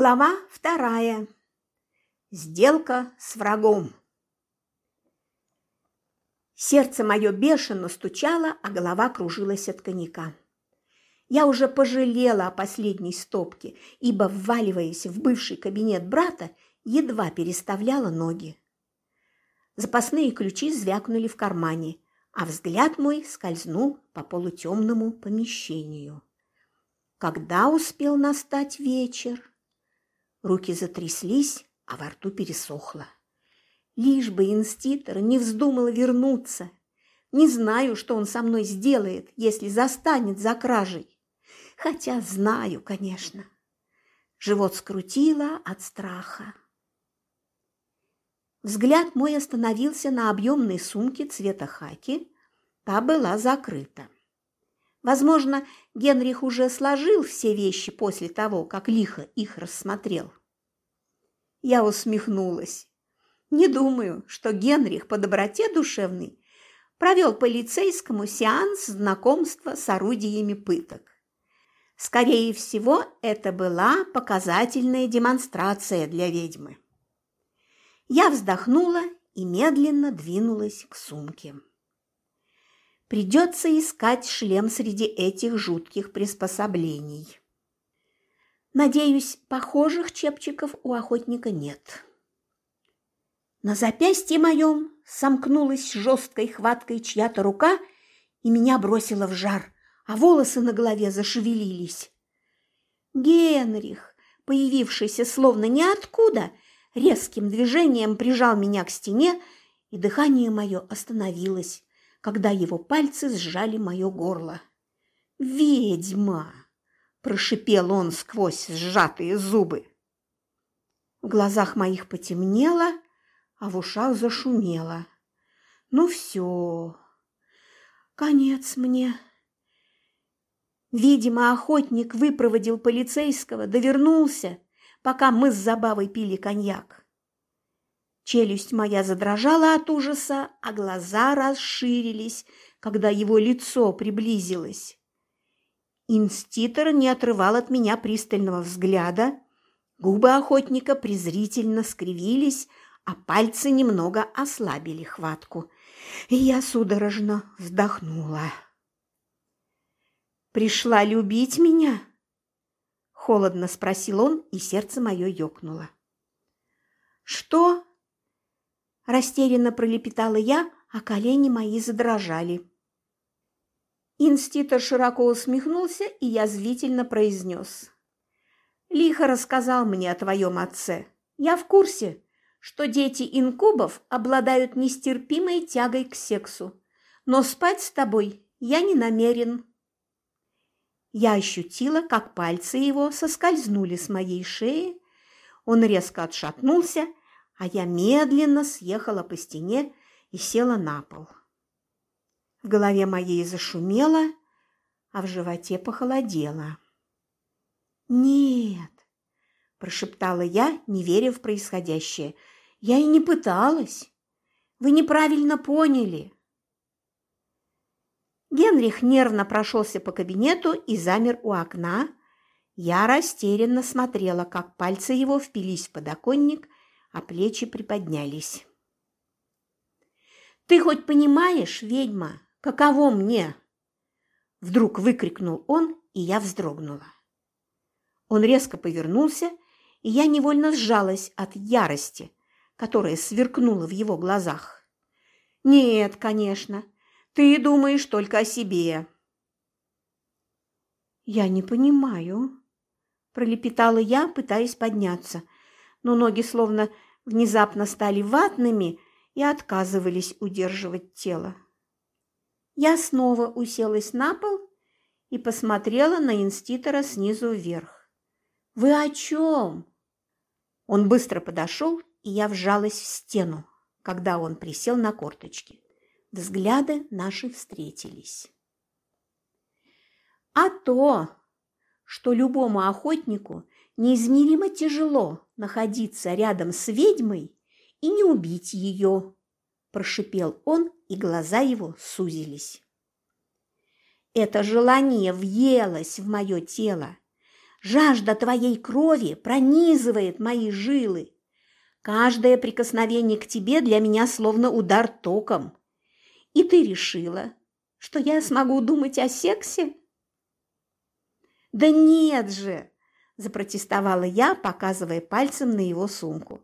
Глава вторая. Сделка с врагом. Сердце мое бешено стучало, а голова кружилась от коньяка. Я уже пожалела о последней стопке, ибо, вваливаясь в бывший кабинет брата, едва переставляла ноги. Запасные ключи звякнули в кармане, а взгляд мой скользнул по полутемному помещению. Когда успел настать вечер? Руки затряслись, а во рту пересохло. Лишь бы инститор не вздумал вернуться. Не знаю, что он со мной сделает, если застанет за кражей. Хотя знаю, конечно. Живот скрутило от страха. Взгляд мой остановился на объемной сумке цвета хаки. Та была закрыта. Возможно, Генрих уже сложил все вещи после того, как лихо их рассмотрел. Я усмехнулась. Не думаю, что Генрих по доброте душевной провел полицейскому сеанс знакомства с орудиями пыток. Скорее всего, это была показательная демонстрация для ведьмы. Я вздохнула и медленно двинулась к сумке. Придется искать шлем среди этих жутких приспособлений. Надеюсь, похожих чепчиков у охотника нет. На запястье моем сомкнулась жесткой хваткой чья-то рука и меня бросила в жар, а волосы на голове зашевелились. Генрих, появившийся словно ниоткуда, резким движением прижал меня к стене, и дыхание мое остановилось когда его пальцы сжали мое горло. «Ведьма!» – прошипел он сквозь сжатые зубы. В глазах моих потемнело, а в ушах зашумело. «Ну все, конец мне!» Видимо, охотник выпроводил полицейского, довернулся, пока мы с Забавой пили коньяк. Челюсть моя задрожала от ужаса, а глаза расширились, когда его лицо приблизилось. Инститор не отрывал от меня пристального взгляда, губы охотника презрительно скривились, а пальцы немного ослабили хватку. И я судорожно вздохнула. «Пришла любить меня?» – холодно спросил он, и сердце мое ёкнуло. «Что?» Растерянно пролепетала я, а колени мои задрожали. Инститор широко усмехнулся и язвительно произнес. «Лихо рассказал мне о твоем отце. Я в курсе, что дети инкубов обладают нестерпимой тягой к сексу, но спать с тобой я не намерен». Я ощутила, как пальцы его соскользнули с моей шеи. Он резко отшатнулся а я медленно съехала по стене и села на пол. В голове моей зашумело, а в животе похолодело. «Нет», – прошептала я, не веря в происходящее, – «я и не пыталась. Вы неправильно поняли». Генрих нервно прошелся по кабинету и замер у окна. Я растерянно смотрела, как пальцы его впились в подоконник – а плечи приподнялись. «Ты хоть понимаешь, ведьма, каково мне?» Вдруг выкрикнул он, и я вздрогнула. Он резко повернулся, и я невольно сжалась от ярости, которая сверкнула в его глазах. «Нет, конечно, ты думаешь только о себе». «Я не понимаю», – пролепетала я, пытаясь подняться – но ноги словно внезапно стали ватными и отказывались удерживать тело. Я снова уселась на пол и посмотрела на инститора снизу вверх. «Вы о чем?» Он быстро подошел, и я вжалась в стену, когда он присел на корточки. Взгляды наши встретились. «А то, что любому охотнику неизмеримо тяжело находиться рядом с ведьмой и не убить ее, прошипел он, и глаза его сузились. Это желание въелось в мое тело, Жажда твоей крови пронизывает мои жилы. Каждое прикосновение к тебе для меня словно удар током. И ты решила, что я смогу думать о сексе? Да нет же, запротестовала я, показывая пальцем на его сумку.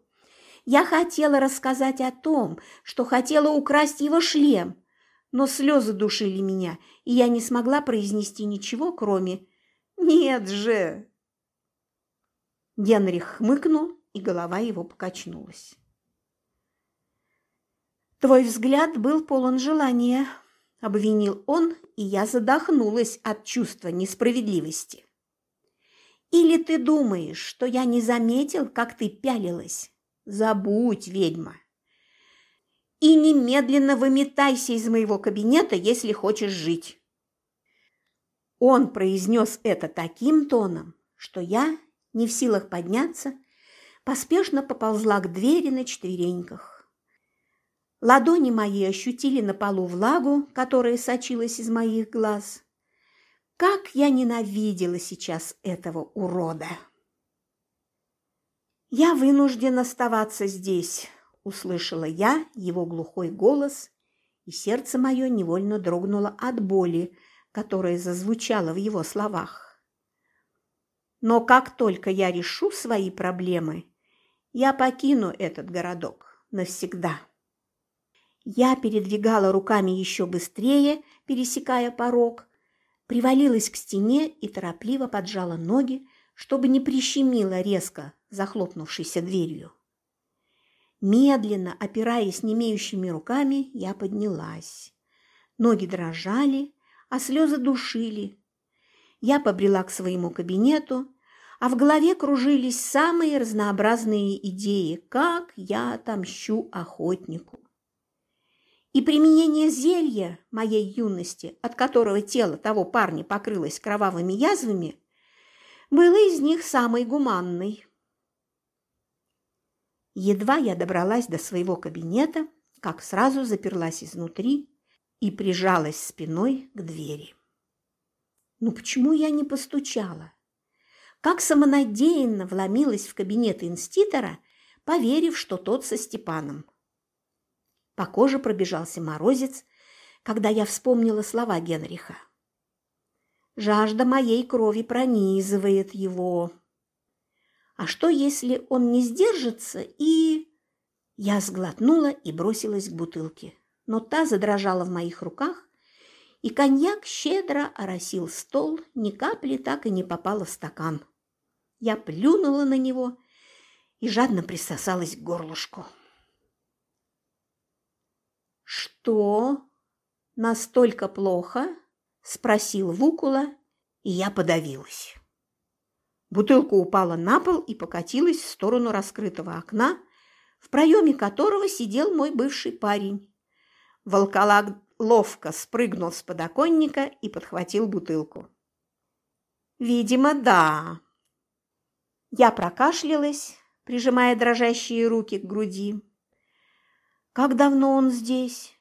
Я хотела рассказать о том, что хотела украсть его шлем, но слезы душили меня, и я не смогла произнести ничего, кроме «Нет же!». Генрих хмыкнул, и голова его покачнулась. «Твой взгляд был полон желания», – обвинил он, и я задохнулась от чувства несправедливости. «Или ты думаешь, что я не заметил, как ты пялилась? Забудь, ведьма!» «И немедленно выметайся из моего кабинета, если хочешь жить!» Он произнес это таким тоном, что я, не в силах подняться, поспешно поползла к двери на четвереньках. Ладони мои ощутили на полу влагу, которая сочилась из моих глаз. Как я ненавидела сейчас этого урода! «Я вынужден оставаться здесь», – услышала я его глухой голос, и сердце мое невольно дрогнуло от боли, которая зазвучала в его словах. «Но как только я решу свои проблемы, я покину этот городок навсегда. Я передвигала руками еще быстрее, пересекая порог, привалилась к стене и торопливо поджала ноги, чтобы не прищемило резко захлопнувшейся дверью. Медленно, опираясь немеющими руками, я поднялась. Ноги дрожали, а слезы душили. Я побрела к своему кабинету, а в голове кружились самые разнообразные идеи, как я отомщу охотнику. И применение зелья моей юности, от которого тело того парня покрылось кровавыми язвами, было из них самой гуманной. Едва я добралась до своего кабинета, как сразу заперлась изнутри и прижалась спиной к двери. Ну почему я не постучала? как самонадеянно вломилась в кабинет инститора, поверив, что тот со Степаном. По коже пробежался морозец, когда я вспомнила слова Генриха. «Жажда моей крови пронизывает его. А что, если он не сдержится и...» Я сглотнула и бросилась к бутылке, но та задрожала в моих руках, и коньяк щедро оросил стол, ни капли так и не попало в стакан. Я плюнула на него и жадно присосалась к горлышку. «Что? Настолько плохо?» – спросил Вукула, и я подавилась. Бутылка упала на пол и покатилась в сторону раскрытого окна, в проеме которого сидел мой бывший парень. Волколак ловко спрыгнул с подоконника и подхватил бутылку. «Видимо, да», я прокашлялась, прижимая дрожащие руки к груди. Как давно он здесь?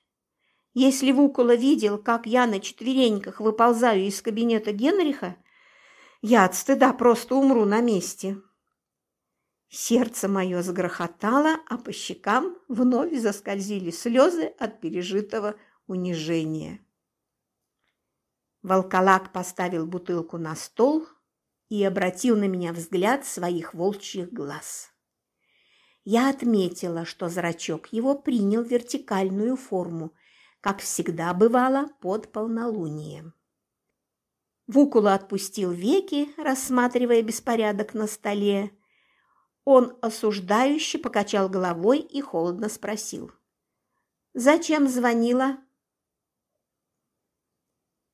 Если Вукула видел, как я на четвереньках выползаю из кабинета Генриха, я от стыда просто умру на месте. Сердце мое загрохотало, а по щекам вновь заскользили слезы от пережитого унижения. Волколак поставил бутылку на стол, и обратил на меня взгляд своих волчьих глаз. Я отметила, что зрачок его принял вертикальную форму, как всегда бывало под полнолунием. Вукула отпустил веки, рассматривая беспорядок на столе. Он осуждающе покачал головой и холодно спросил. «Зачем звонила?»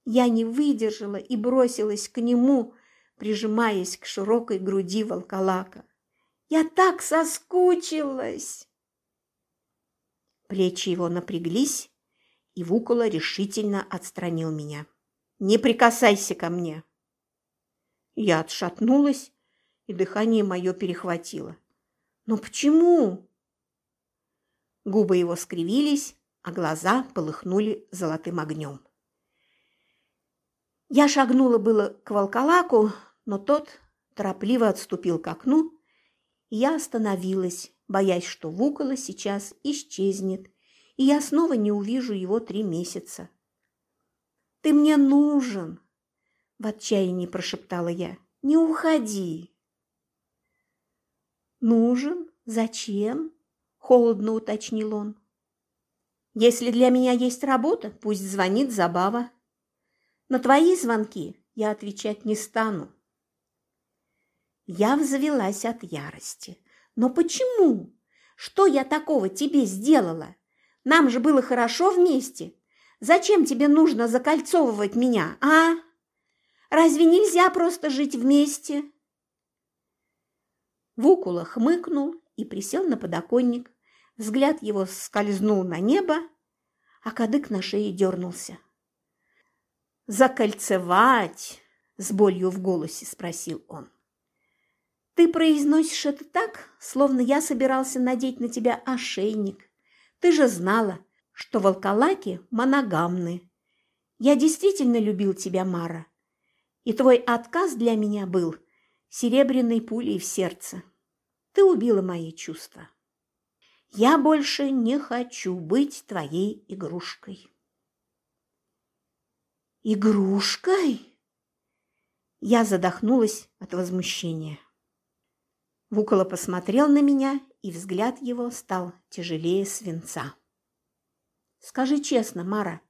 Я не выдержала и бросилась к нему, прижимаясь к широкой груди волколака. «Я так соскучилась!» Плечи его напряглись, и Вукула решительно отстранил меня. «Не прикасайся ко мне!» Я отшатнулась, и дыхание мое перехватило. «Но почему?» Губы его скривились, а глаза полыхнули золотым огнем. Я шагнула было к волколаку, но тот торопливо отступил к окну, я остановилась, боясь, что Вукола сейчас исчезнет, и я снова не увижу его три месяца. «Ты мне нужен!» – в отчаянии прошептала я. «Не уходи!» «Нужен? Зачем?» – холодно уточнил он. «Если для меня есть работа, пусть звонит Забава. На твои звонки я отвечать не стану». Я взвелась от ярости. «Но почему? Что я такого тебе сделала? Нам же было хорошо вместе. Зачем тебе нужно закольцовывать меня, а? Разве нельзя просто жить вместе?» Вукула хмыкнул и присел на подоконник. Взгляд его скользнул на небо, а кадык на шее дернулся. «Закольцевать?» – с болью в голосе спросил он. «Ты произносишь это так, словно я собирался надеть на тебя ошейник. Ты же знала, что волколаки моногамны. Я действительно любил тебя, Мара, и твой отказ для меня был серебряной пулей в сердце. Ты убила мои чувства. Я больше не хочу быть твоей игрушкой. Игрушкой? Я задохнулась от возмущения. Вукола посмотрел на меня, и взгляд его стал тяжелее свинца. «Скажи честно, Мара»,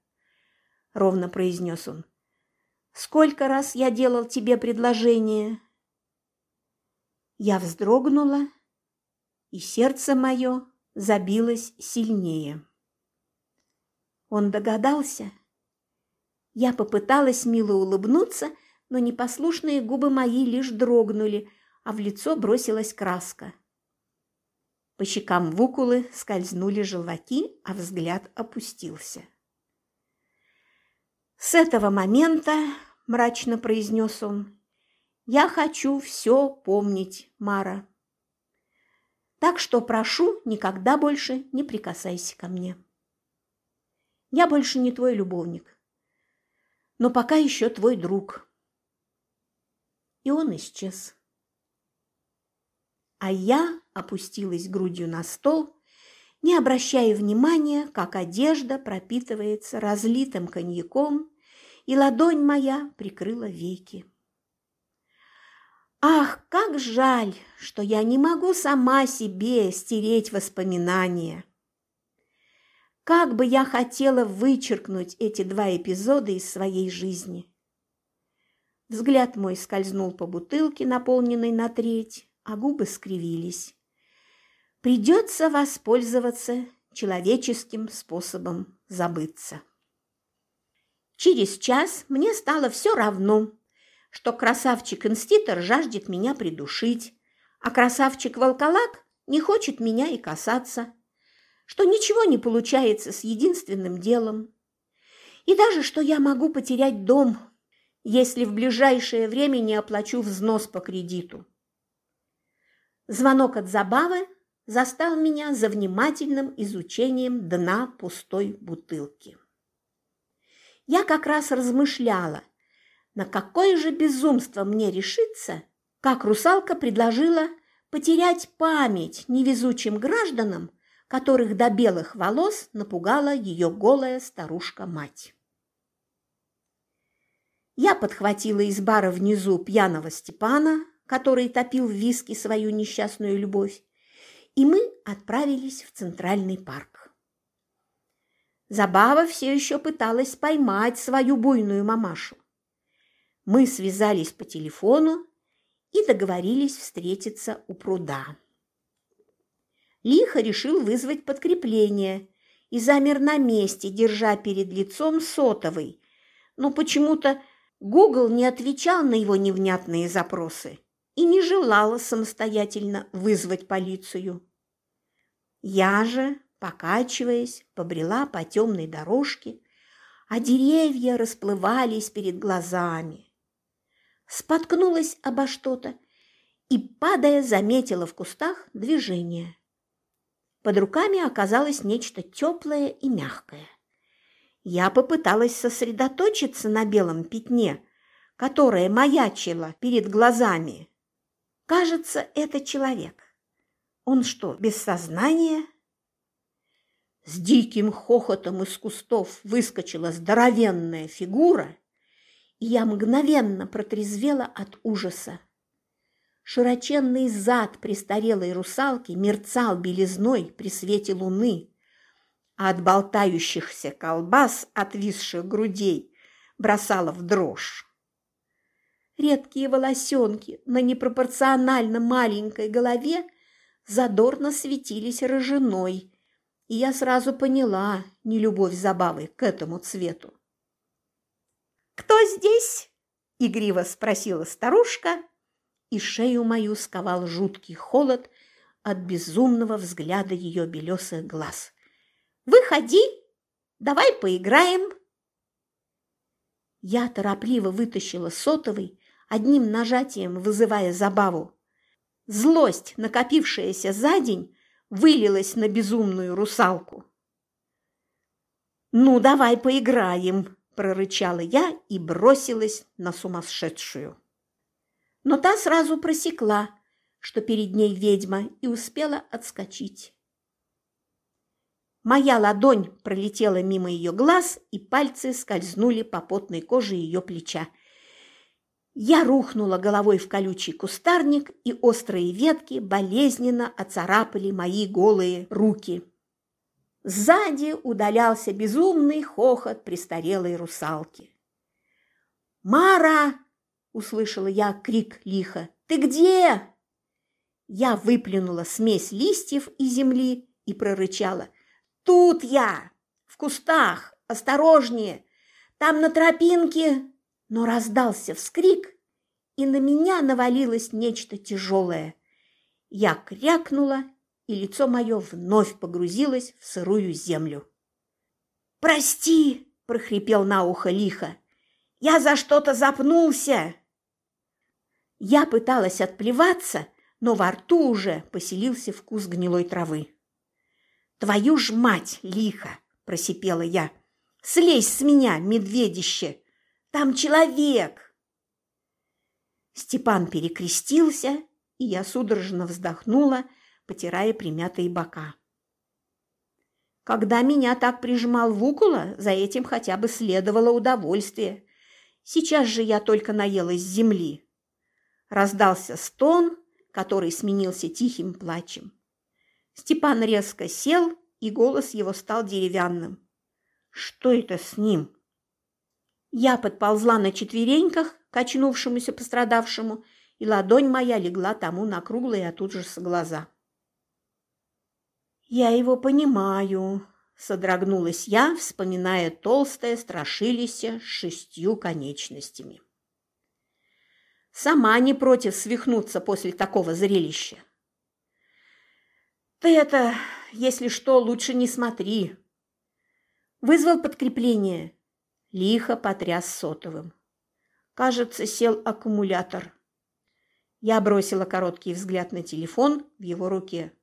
– ровно произнес он, – «сколько раз я делал тебе предложение?» Я вздрогнула, и сердце мое забилось сильнее. Он догадался. Я попыталась мило улыбнуться, но непослушные губы мои лишь дрогнули, а в лицо бросилась краска. По щекам Вукулы скользнули желваки, а взгляд опустился. «С этого момента, – мрачно произнес он, я хочу все помнить, Мара. Так что прошу, никогда больше не прикасайся ко мне. Я больше не твой любовник, но пока еще твой друг. И он исчез. А я опустилась грудью на стол, не обращая внимания, как одежда пропитывается разлитым коньяком, и ладонь моя прикрыла веки. Ах, как жаль, что я не могу сама себе стереть воспоминания. Как бы я хотела вычеркнуть эти два эпизода из своей жизни. Взгляд мой скользнул по бутылке, наполненной на треть, а губы скривились. Придется воспользоваться человеческим способом забыться. Через час мне стало все равно, что красавчик-инститор жаждет меня придушить, а красавчик-волколак не хочет меня и касаться, что ничего не получается с единственным делом, и даже что я могу потерять дом, если в ближайшее время не оплачу взнос по кредиту. Звонок от Забавы застал меня за внимательным изучением дна пустой бутылки. Я как раз размышляла, на какое же безумство мне решиться, как русалка предложила потерять память невезучим гражданам, которых до белых волос напугала ее голая старушка-мать. Я подхватила из бара внизу пьяного Степана, который топил в виски свою несчастную любовь, и мы отправились в Центральный парк. Забава все еще пыталась поймать свою буйную мамашу. Мы связались по телефону и договорились встретиться у пруда. Лихо решил вызвать подкрепление и замер на месте, держа перед лицом сотовый, но почему-то Google не отвечал на его невнятные запросы и не желала самостоятельно вызвать полицию. Я же, покачиваясь, побрела по темной дорожке, а деревья расплывались перед глазами споткнулась обо что-то и, падая, заметила в кустах движение. Под руками оказалось нечто теплое и мягкое. Я попыталась сосредоточиться на белом пятне, которое маячило перед глазами, Кажется, это человек. Он что, без сознания? С диким хохотом из кустов выскочила здоровенная фигура, и я мгновенно протрезвела от ужаса. Широченный зад престарелой русалки мерцал белизной при свете луны, а от болтающихся колбас отвисших грудей бросала в дрожь. Редкие волосенки на непропорционально маленькой голове задорно светились рыжиной, и я сразу поняла нелюбовь забавы к этому цвету. «Кто здесь?» – игриво спросила старушка, и шею мою сковал жуткий холод от безумного взгляда ее белесых глаз. «Выходи, давай поиграем!» Я торопливо вытащила сотовый, одним нажатием вызывая забаву. Злость, накопившаяся за день, вылилась на безумную русалку. «Ну, давай поиграем!» – прорычала я и бросилась на сумасшедшую но та сразу просекла, что перед ней ведьма, и успела отскочить. Моя ладонь пролетела мимо ее глаз, и пальцы скользнули по потной коже ее плеча. Я рухнула головой в колючий кустарник, и острые ветки болезненно оцарапали мои голые руки. Сзади удалялся безумный хохот престарелой русалки. «Мара!» – услышала я крик лихо. «Ты где?» Я выплюнула смесь листьев и земли и прорычала. «Тут я! В кустах! Осторожнее! Там на тропинке!» Но раздался вскрик, и на меня навалилось нечто тяжелое. Я крякнула, и лицо мое вновь погрузилось в сырую землю. «Прости!» – прохрипел на ухо лихо. «Я за что-то запнулся!» Я пыталась отплеваться, но во рту уже поселился вкус гнилой травы. «Твою ж мать, лихо!» – просипела я. «Слезь с меня, медведище! Там человек!» Степан перекрестился, и я судорожно вздохнула, потирая примятые бока. Когда меня так прижимал Вукула, за этим хотя бы следовало удовольствие. Сейчас же я только наелась земли. Раздался стон, который сменился тихим плачем. Степан резко сел, и голос его стал деревянным. «Что это с ним?» Я подползла на четвереньках к очнувшемуся пострадавшему, и ладонь моя легла тому на круглые от ужаса глаза. «Я его понимаю», – содрогнулась я, вспоминая толстое страшилище с шестью конечностями. Сама не против свихнуться после такого зрелища. Ты это, если что, лучше не смотри. Вызвал подкрепление. Лихо потряс сотовым. Кажется, сел аккумулятор. Я бросила короткий взгляд на телефон в его руке.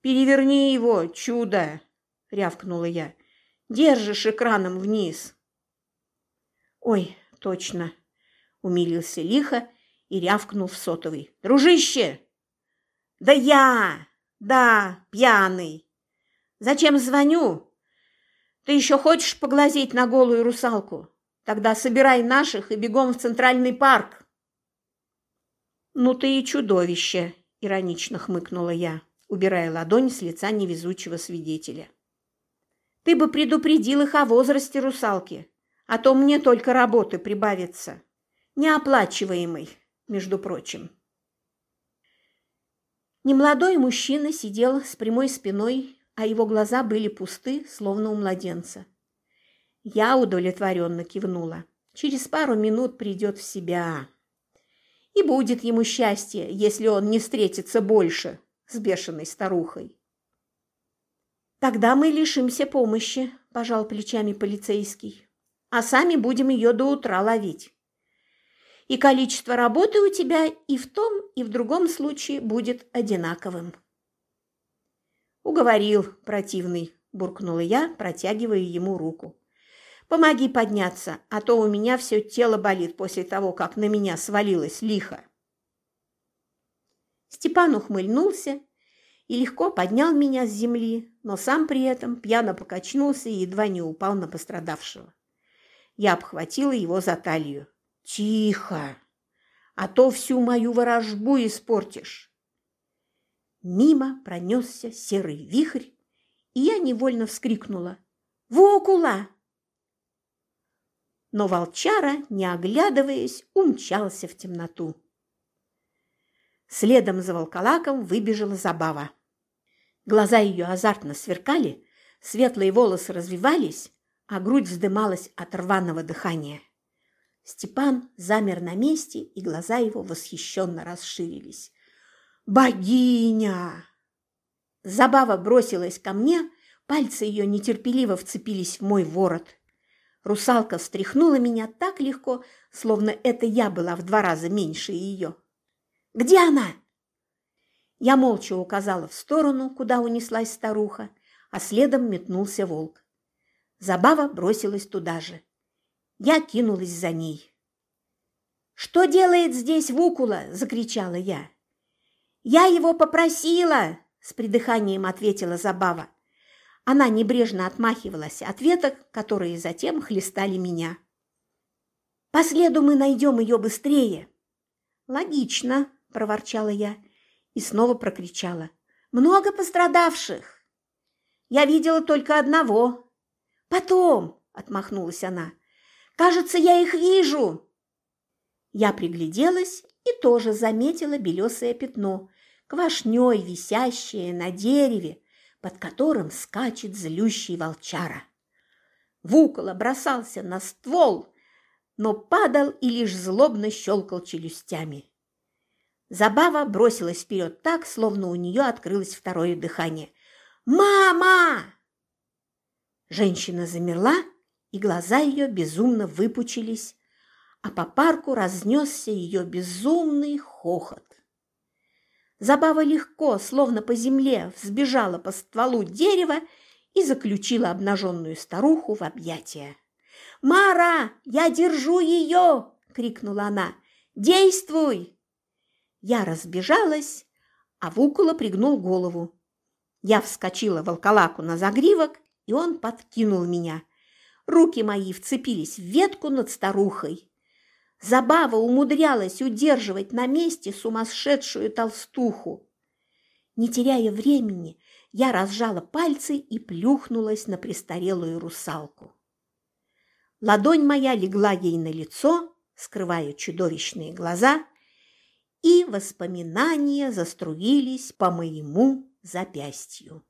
«Переверни его, чудо!» – рявкнула я. «Держишь экраном вниз!» «Ой, точно!» умилился лихо и рявкнул в сотовый. «Дружище!» «Да я! Да, пьяный! Зачем звоню? Ты еще хочешь поглазеть на голую русалку? Тогда собирай наших и бегом в Центральный парк!» «Ну ты и чудовище!» – иронично хмыкнула я, убирая ладонь с лица невезучего свидетеля. «Ты бы предупредил их о возрасте русалки, а то мне только работы прибавится» неоплачиваемый, между прочим. Немолодой мужчина сидел с прямой спиной, а его глаза были пусты, словно у младенца. Я удовлетворенно кивнула. Через пару минут придет в себя. И будет ему счастье, если он не встретится больше с бешеной старухой. «Тогда мы лишимся помощи», – пожал плечами полицейский. «А сами будем ее до утра ловить и количество работы у тебя и в том, и в другом случае будет одинаковым. «Уговорил, противный», – буркнула я, протягивая ему руку. «Помоги подняться, а то у меня все тело болит после того, как на меня свалилось лихо». Степан ухмыльнулся и легко поднял меня с земли, но сам при этом пьяно покачнулся и едва не упал на пострадавшего. Я обхватила его за талию. «Тихо, а то всю мою ворожбу испортишь!» Мимо пронесся серый вихрь, и я невольно вскрикнула. «Вокула!» Но волчара, не оглядываясь, умчался в темноту. Следом за волколаком выбежала забава. Глаза ее азартно сверкали, светлые волосы развивались, а грудь вздымалась от рваного дыхания. Степан замер на месте, и глаза его восхищенно расширились. «Богиня!» Забава бросилась ко мне, пальцы ее нетерпеливо вцепились в мой ворот. Русалка встряхнула меня так легко, словно это я была в два раза меньше ее. «Где она?» Я молча указала в сторону, куда унеслась старуха, а следом метнулся волк. Забава бросилась туда же. Я кинулась за ней. «Что делает здесь Вукула?» – закричала я. «Я его попросила!» – с придыханием ответила Забава. Она небрежно отмахивалась от веток, которые затем хлестали меня. «По следу мы найдем ее быстрее!» «Логично!» – проворчала я и снова прокричала. «Много пострадавших!» «Я видела только одного!» «Потом!» – отмахнулась она. «Кажется, я их вижу!» Я пригляделась и тоже заметила белесое пятно, квашней висящее на дереве, под которым скачет злющий волчара. Вукола бросался на ствол, но падал и лишь злобно щелкал челюстями. Забава бросилась вперед так, словно у нее открылось второе дыхание. «Мама!» Женщина замерла, и глаза ее безумно выпучились, а по парку разнесся ее безумный хохот. Забава легко, словно по земле, взбежала по стволу дерева и заключила обнаженную старуху в объятия. «Мара, я держу ее!» – крикнула она. «Действуй!» Я разбежалась, а Вукула пригнул голову. Я вскочила волколаку на загривок, и он подкинул меня. Руки мои вцепились в ветку над старухой. Забава умудрялась удерживать на месте сумасшедшую толстуху. Не теряя времени, я разжала пальцы и плюхнулась на престарелую русалку. Ладонь моя легла ей на лицо, скрывая чудовищные глаза, и воспоминания заструились по моему запястью.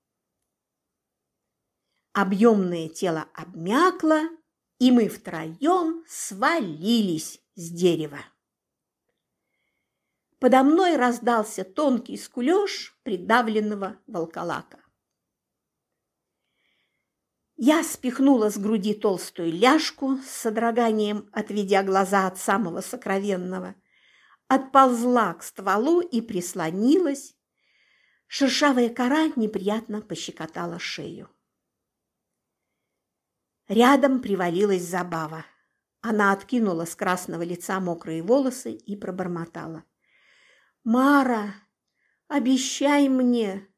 Объемное тело обмякло, и мы втроем свалились с дерева. Подо мной раздался тонкий скулёж придавленного волколака. Я спихнула с груди толстую ляжку с содроганием, отведя глаза от самого сокровенного, отползла к стволу и прислонилась. Шершавая кора неприятно пощекотала шею. Рядом привалилась забава. Она откинула с красного лица мокрые волосы и пробормотала. «Мара, обещай мне!»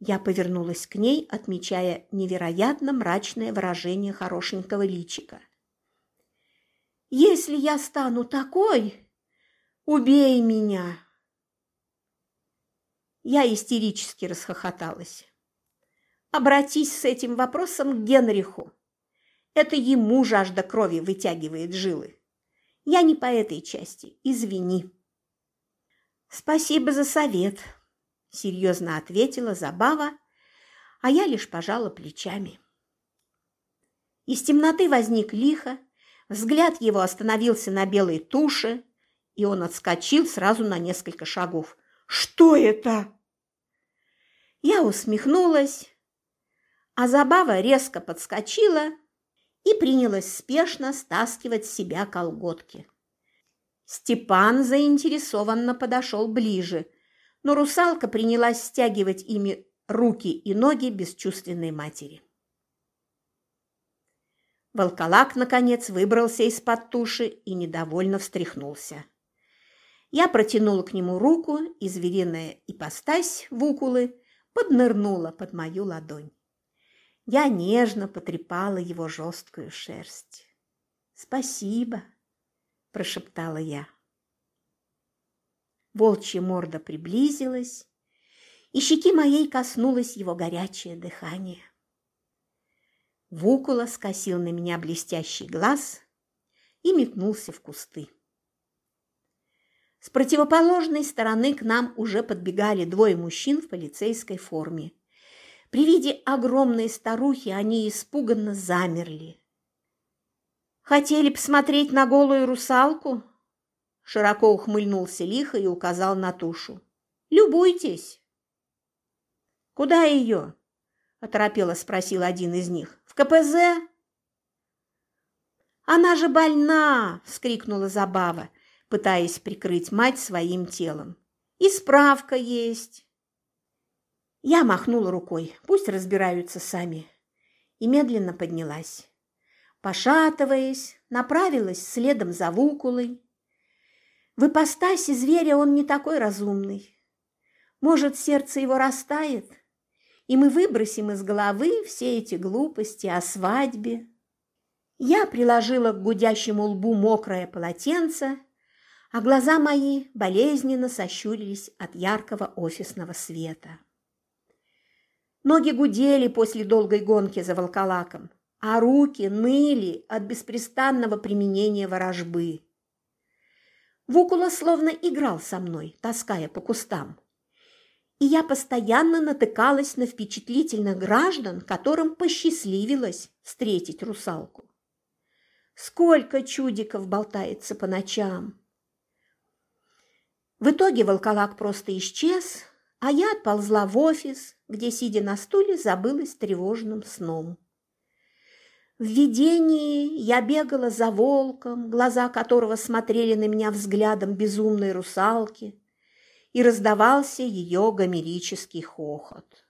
Я повернулась к ней, отмечая невероятно мрачное выражение хорошенького личика. «Если я стану такой, убей меня!» Я истерически расхохоталась. «Обратись с этим вопросом к Генриху. Это ему жажда крови вытягивает жилы. Я не по этой части, извини. Спасибо за совет, серьезно ответила Забава, а я лишь пожала плечами. Из темноты возник лихо, взгляд его остановился на белой туше, и он отскочил сразу на несколько шагов. «Что это?» Я усмехнулась, а Забава резко подскочила и принялась спешно стаскивать с себя колготки. Степан заинтересованно подошел ближе, но русалка принялась стягивать ими руки и ноги бесчувственной матери. Волколак, наконец, выбрался из-под туши и недовольно встряхнулся. Я протянула к нему руку, и звериная ипостась вукулы поднырнула под мою ладонь. Я нежно потрепала его жесткую шерсть. «Спасибо», – прошептала я. Волчья морда приблизилась, и щеки моей коснулось его горячее дыхание. Вукула скосил на меня блестящий глаз и метнулся в кусты. С противоположной стороны к нам уже подбегали двое мужчин в полицейской форме. При виде огромной старухи они испуганно замерли. «Хотели посмотреть на голую русалку?» Широко ухмыльнулся лихо и указал на тушу. «Любуйтесь!» «Куда ее?» – оторопело спросил один из них. «В КПЗ?» «Она же больна!» – вскрикнула Забава пытаясь прикрыть мать своим телом. «И справка есть!» Я махнула рукой, пусть разбираются сами, и медленно поднялась. Пошатываясь, направилась следом за Вукулой. В ипостаси зверя он не такой разумный. Может, сердце его растает, и мы выбросим из головы все эти глупости о свадьбе. Я приложила к гудящему лбу мокрое полотенце а глаза мои болезненно сощурились от яркого офисного света. Ноги гудели после долгой гонки за волколаком, а руки ныли от беспрестанного применения ворожбы. Вукула словно играл со мной, таская по кустам. И я постоянно натыкалась на впечатлительных граждан, которым посчастливилось встретить русалку. Сколько чудиков болтается по ночам! В итоге волколак просто исчез, а я отползла в офис, где, сидя на стуле, забылась тревожным сном. В видении я бегала за волком, глаза которого смотрели на меня взглядом безумной русалки, и раздавался ее гомерический хохот.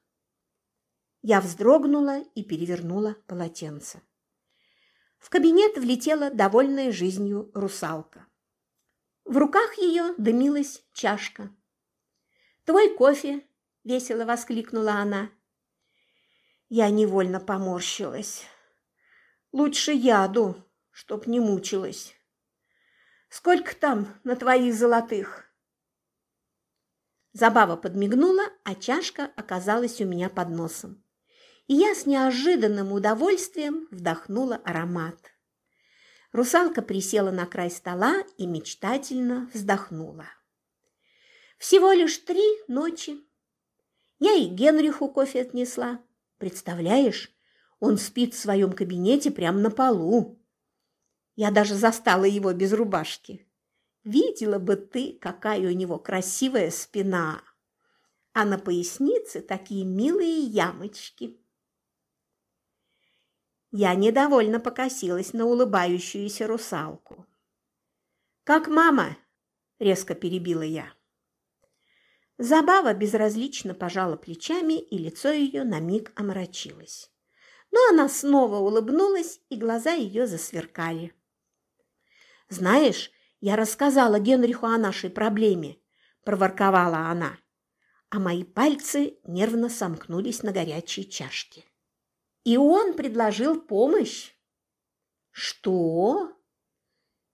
Я вздрогнула и перевернула полотенце. В кабинет влетела довольная жизнью русалка. В руках ее дымилась чашка. «Твой кофе!» – весело воскликнула она. Я невольно поморщилась. «Лучше яду, чтоб не мучилась. Сколько там на твоих золотых?» Забава подмигнула, а чашка оказалась у меня под носом. И я с неожиданным удовольствием вдохнула аромат. Русалка присела на край стола и мечтательно вздохнула. Всего лишь три ночи. Я и Генриху кофе отнесла. Представляешь, он спит в своем кабинете прямо на полу. Я даже застала его без рубашки. Видела бы ты, какая у него красивая спина, а на пояснице такие милые ямочки. Я недовольно покосилась на улыбающуюся русалку. «Как мама?» – резко перебила я. Забава безразлично пожала плечами, и лицо ее на миг омрачилось. Но она снова улыбнулась, и глаза ее засверкали. «Знаешь, я рассказала Генриху о нашей проблеме», – проворковала она, а мои пальцы нервно сомкнулись на горячей чашке. И он предложил помощь. Что?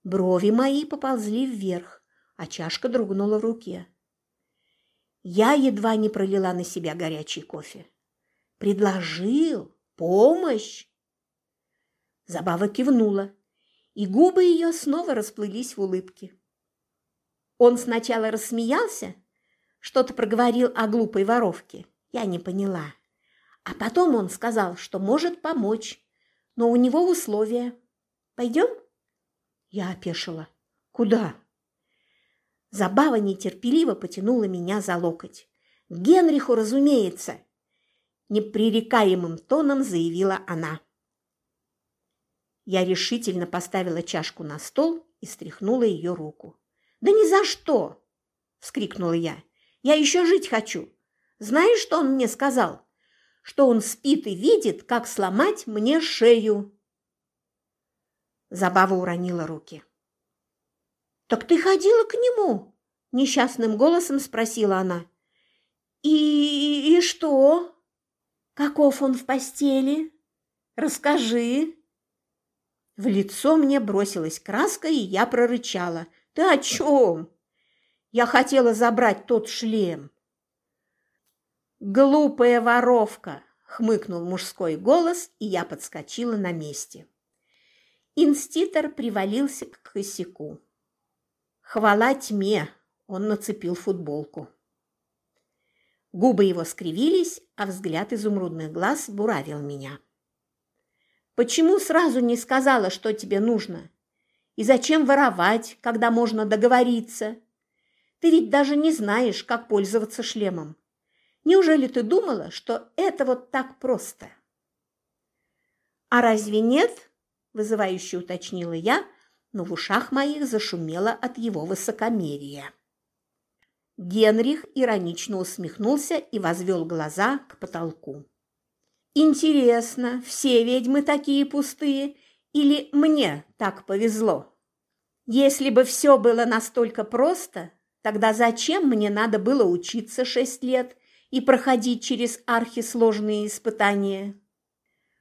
Брови мои поползли вверх, а чашка дрогнула в руке. Я едва не пролила на себя горячий кофе. Предложил помощь. Забава кивнула, и губы ее снова расплылись в улыбке. Он сначала рассмеялся, что-то проговорил о глупой воровке. Я не поняла. А потом он сказал, что может помочь, но у него условия. Пойдем? Я опешила. Куда? Забава нетерпеливо потянула меня за локоть. Генриху, разумеется, непререкаемым тоном заявила она. Я решительно поставила чашку на стол и стряхнула ее руку. «Да ни за что!» – вскрикнула я. «Я еще жить хочу. Знаешь, что он мне сказал?» что он спит и видит, как сломать мне шею. Забава уронила руки. «Так ты ходила к нему?» Несчастным голосом спросила она. «И, и что? Каков он в постели? Расскажи!» В лицо мне бросилась краска, и я прорычала. «Ты о чем? Я хотела забрать тот шлем». «Глупая воровка!» – хмыкнул мужской голос, и я подскочила на месте. Инститор привалился к косяку. Хвала тьме, он нацепил футболку. Губы его скривились, а взгляд изумрудных глаз буравил меня. «Почему сразу не сказала, что тебе нужно? И зачем воровать, когда можно договориться? Ты ведь даже не знаешь, как пользоваться шлемом. Неужели ты думала, что это вот так просто?» «А разве нет?» – вызывающе уточнила я, но в ушах моих зашумело от его высокомерия. Генрих иронично усмехнулся и возвел глаза к потолку. «Интересно, все ведьмы такие пустые или мне так повезло? Если бы все было настолько просто, тогда зачем мне надо было учиться шесть лет и проходить через архисложные испытания?»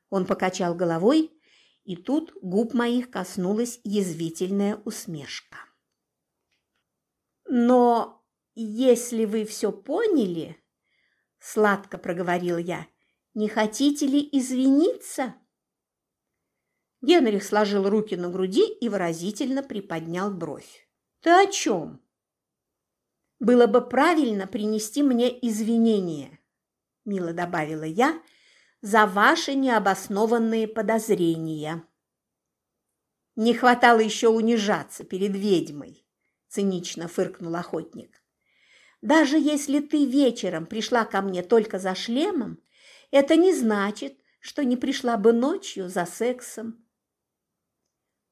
Он покачал головой, и тут губ моих коснулась язвительная усмешка. «Но «Если вы все поняли, — сладко проговорил я, — не хотите ли извиниться?» Генрих сложил руки на груди и выразительно приподнял бровь. «Ты о чем?» «Было бы правильно принести мне извинения», – мило добавила я, – «за ваши необоснованные подозрения». «Не хватало еще унижаться перед ведьмой», – цинично фыркнул охотник. Даже если ты вечером пришла ко мне только за шлемом, это не значит, что не пришла бы ночью за сексом.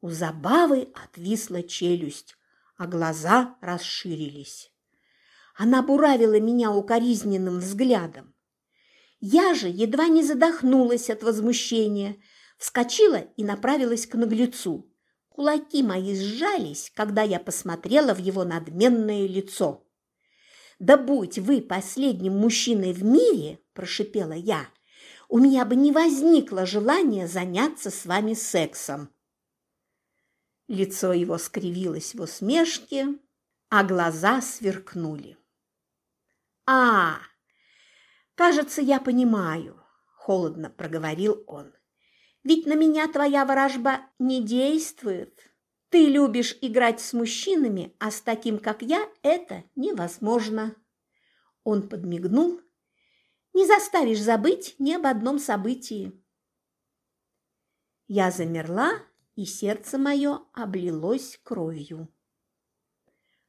У Забавы отвисла челюсть, а глаза расширились. Она буравила меня укоризненным взглядом. Я же едва не задохнулась от возмущения, вскочила и направилась к наглецу. Кулаки мои сжались, когда я посмотрела в его надменное лицо. «Да будь вы последним мужчиной в мире!» – прошипела я. «У меня бы не возникло желания заняться с вами сексом». Лицо его скривилось в усмешке, а глаза сверкнули. «А, кажется, я понимаю», – холодно проговорил он. «Ведь на меня твоя ворожба не действует». Ты любишь играть с мужчинами, а с таким, как я, это невозможно. Он подмигнул. Не заставишь забыть ни об одном событии. Я замерла, и сердце мое облилось кровью.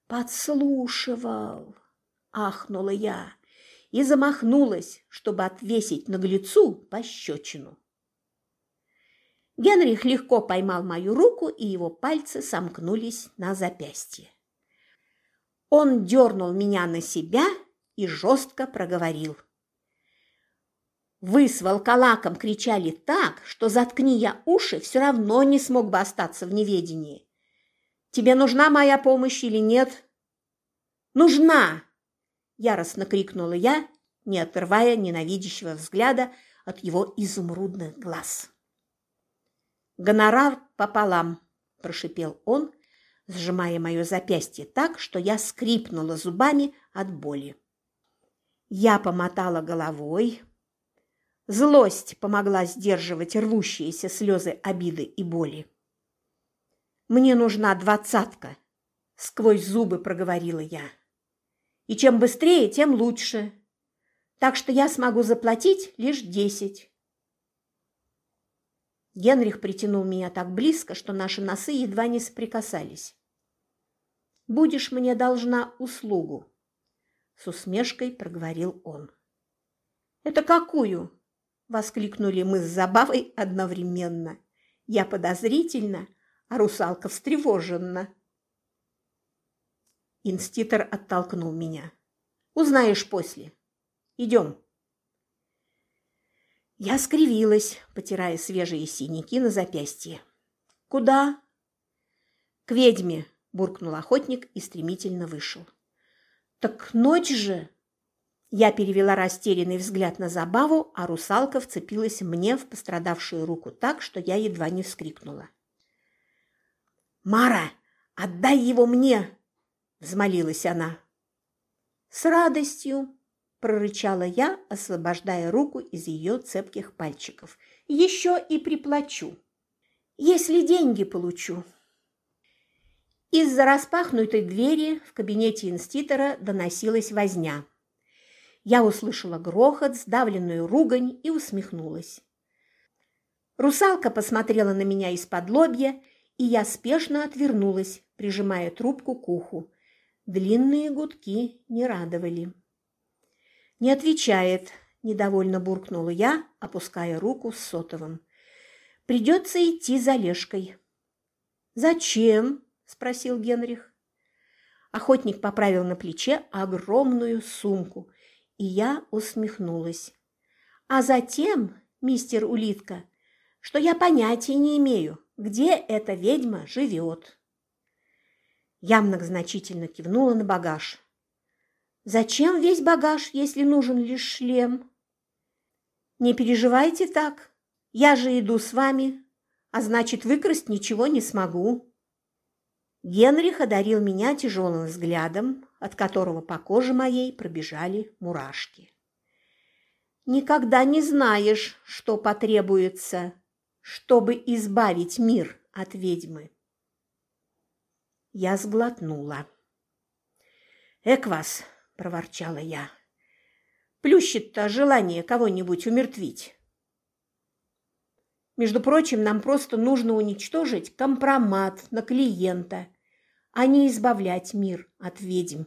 «Подслушивал!» – ахнула я и замахнулась, чтобы отвесить наглецу пощечину. Генрих легко поймал мою руку, и его пальцы сомкнулись на запястье. Он дернул меня на себя и жестко проговорил. Вы с волколаком кричали так, что заткни я уши, все равно не смог бы остаться в неведении. Тебе нужна моя помощь или нет? Нужна! Яростно крикнула я, не отрывая ненавидящего взгляда от его изумрудных глаз. «Гонорар пополам», – прошипел он, сжимая мое запястье так, что я скрипнула зубами от боли. Я помотала головой. Злость помогла сдерживать рвущиеся слезы обиды и боли. «Мне нужна двадцатка», – сквозь зубы проговорила я. «И чем быстрее, тем лучше. Так что я смогу заплатить лишь десять». Генрих притянул меня так близко, что наши носы едва не соприкасались. «Будешь мне должна услугу», – с усмешкой проговорил он. «Это какую?» – воскликнули мы с забавой одновременно. Я подозрительно, а русалка встревоженно. Инститор оттолкнул меня. «Узнаешь после. Идем». Я скривилась, потирая свежие синяки на запястье. «Куда?» «К ведьме», – буркнул охотник и стремительно вышел. Так ночь же. Я перевела растерянный взгляд на забаву, а русалка вцепилась мне в пострадавшую руку так, что я едва не вскрикнула. «Мара, отдай его мне!» – взмолилась она. «С радостью!» – прорычала я, освобождая руку из ее цепких пальчиков. «Еще и приплачу, если деньги получу». Из-за распахнутой двери в кабинете инститора доносилась возня. Я услышала грохот, сдавленную ругань и усмехнулась. Русалка посмотрела на меня из-под лобья, и я спешно отвернулась, прижимая трубку к уху. Длинные гудки не радовали. «Не отвечает», – недовольно буркнула я, опуская руку с сотовым. «Придется идти за Лешкой». «Зачем?» – спросил Генрих. Охотник поправил на плече огромную сумку, и я усмехнулась. А затем, мистер Улитка, что я понятия не имею, где эта ведьма живет. Я многозначительно кивнула на багаж. «Зачем весь багаж, если нужен лишь шлем?» «Не переживайте так. Я же иду с вами, а значит, выкрасть ничего не смогу». Генрих одарил меня тяжелым взглядом, от которого по коже моей пробежали мурашки. «Никогда не знаешь, что потребуется, чтобы избавить мир от ведьмы». Я сглотнула. «Эквас!» – проворчала я. «Плющит-то желание кого-нибудь умертвить». Между прочим, нам просто нужно уничтожить компромат на клиента, а не избавлять мир от ведьм.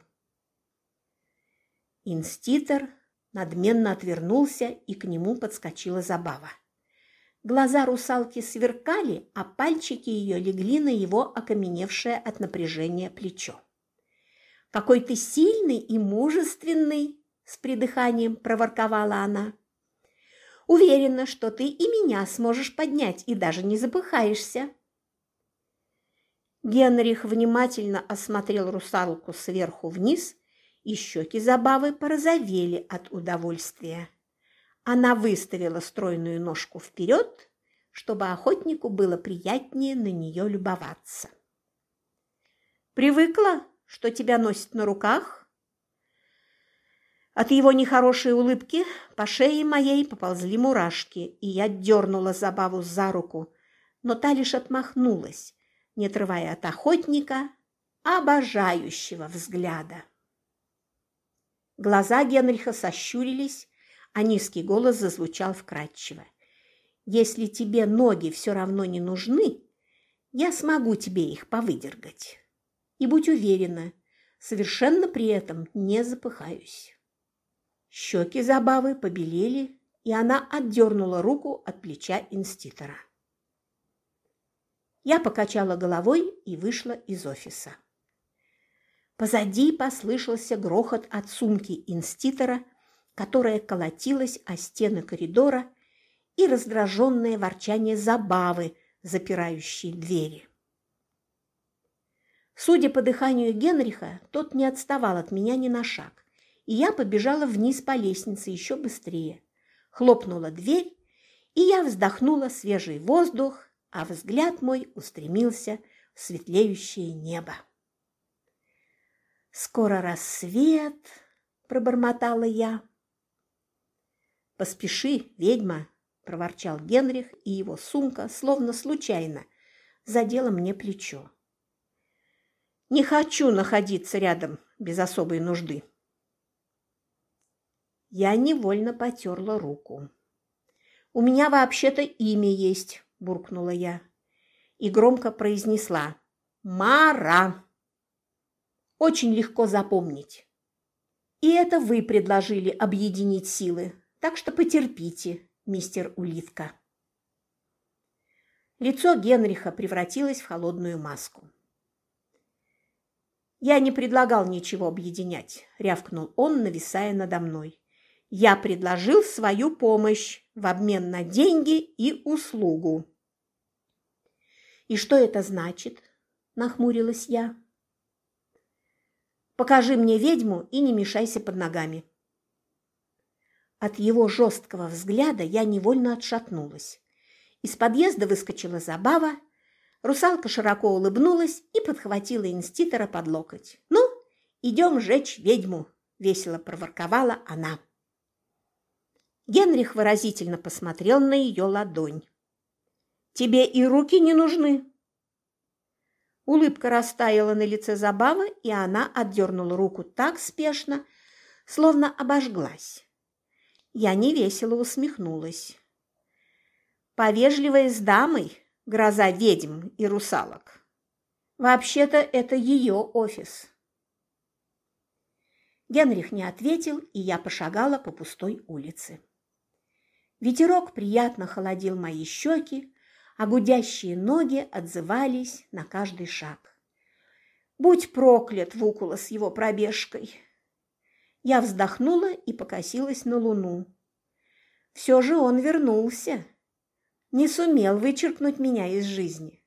Инститор надменно отвернулся, и к нему подскочила забава. Глаза русалки сверкали, а пальчики ее легли на его окаменевшее от напряжения плечо. «Какой ты сильный и мужественный!» – с придыханием проворковала она. «Уверена, что ты и меня сможешь поднять и даже не запыхаешься». Генрих внимательно осмотрел русалку сверху вниз, и щеки забавы порозовели от удовольствия. Она выставила стройную ножку вперед, чтобы охотнику было приятнее на нее любоваться. «Привыкла, что тебя носят на руках?» От его нехорошей улыбки по шее моей поползли мурашки, и я дернула забаву за руку, но та лишь отмахнулась, не отрывая от охотника обожающего взгляда. Глаза Генриха сощурились, а низкий голос зазвучал вкрадчиво. «Если тебе ноги все равно не нужны, я смогу тебе их повыдергать. И будь уверена, совершенно при этом не запыхаюсь». Щеки забавы побелели, и она отдернула руку от плеча инститора. Я покачала головой и вышла из офиса. Позади послышался грохот от сумки инститора, которая колотилась о стены коридора, и раздраженное ворчание забавы, запирающей двери. Судя по дыханию Генриха, тот не отставал от меня ни на шаг, и я побежала вниз по лестнице еще быстрее. Хлопнула дверь, и я вздохнула свежий воздух, а взгляд мой устремился в светлеющее небо. «Скоро рассвет!» – пробормотала я. «Поспеши, ведьма!» – проворчал Генрих, и его сумка, словно случайно, задела мне плечо. «Не хочу находиться рядом без особой нужды». Я невольно потерла руку. «У меня вообще-то имя есть, – буркнула я и громко произнесла «Мара». Очень легко запомнить. И это вы предложили объединить силы, так что потерпите, мистер Улитка. Лицо Генриха превратилось в холодную маску. «Я не предлагал ничего объединять», – рявкнул он, нависая надо мной. «Я предложил свою помощь в обмен на деньги и услугу. «И что это значит?» – нахмурилась я. Покажи мне ведьму и не мешайся под ногами. От его жесткого взгляда я невольно отшатнулась. Из подъезда выскочила забава, русалка широко улыбнулась и подхватила инститора под локоть. «Ну, идем жечь ведьму!» – весело проворковала она. Генрих выразительно посмотрел на ее ладонь. «Тебе и руки не нужны!» Улыбка растаяла на лице Забавы, и она отдернула руку так спешно, словно обожглась. Я невесело усмехнулась. Повежливая с дамой, гроза ведьм и русалок. Вообще-то это ее офис. Генрих не ответил, и я пошагала по пустой улице. Ветерок приятно холодил мои щеки, а гудящие ноги отзывались на каждый шаг. Будь проклят Вукула с его пробежкой! Я вздохнула и покосилась на луну. Все же он вернулся, не сумел вычеркнуть меня из жизни.